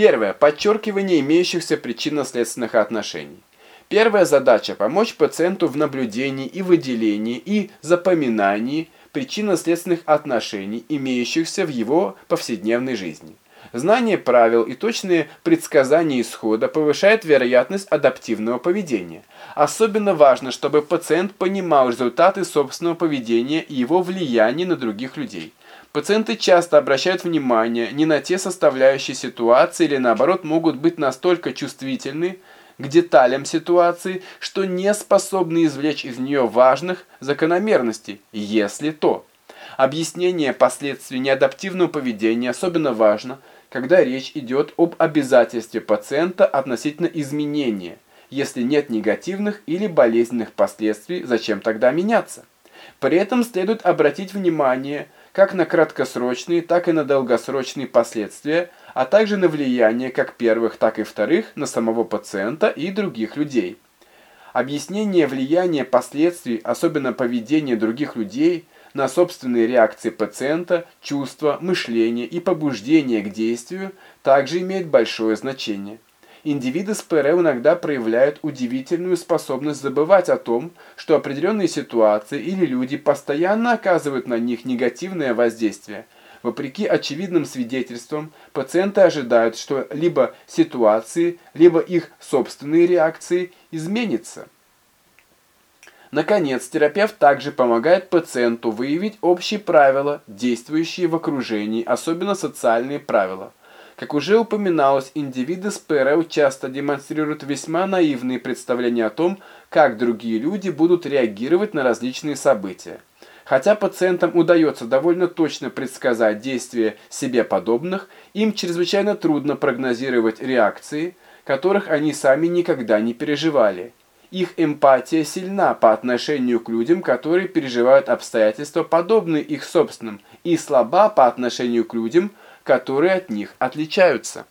Первое. Подчеркивание имеющихся причинно-следственных отношений. Первая задача – помочь пациенту в наблюдении и выделении и запоминании причинно-следственных отношений, имеющихся в его повседневной жизни. Знание правил и точные предсказания исхода повышает вероятность адаптивного поведения. Особенно важно, чтобы пациент понимал результаты собственного поведения и его влияние на других людей. Пациенты часто обращают внимание не на те составляющие ситуации или наоборот могут быть настолько чувствительны к деталям ситуации, что не способны извлечь из нее важных закономерностей, если то. Объяснение последствий неадаптивного поведения особенно важно, когда речь идет об обязательстве пациента относительно изменения. Если нет негативных или болезненных последствий, зачем тогда меняться? При этом следует обратить внимание как на краткосрочные, так и на долгосрочные последствия, а также на влияние как первых, так и вторых на самого пациента и других людей. Объяснение влияния последствий, особенно поведения других людей, на собственные реакции пациента, чувства, мышление и побуждение к действию также имеет большое значение. Индивиды с ПР иногда проявляют удивительную способность забывать о том, что определенные ситуации или люди постоянно оказывают на них негативное воздействие. Вопреки очевидным свидетельствам, пациенты ожидают, что либо ситуации, либо их собственные реакции изменятся. Наконец, терапевт также помогает пациенту выявить общие правила, действующие в окружении, особенно социальные правила. Как уже упоминалось, индивиды с ПРЛ часто демонстрируют весьма наивные представления о том, как другие люди будут реагировать на различные события. Хотя пациентам удается довольно точно предсказать действия себе подобных, им чрезвычайно трудно прогнозировать реакции, которых они сами никогда не переживали. Их эмпатия сильна по отношению к людям, которые переживают обстоятельства, подобные их собственным, и слаба по отношению к людям, которые от них отличаются.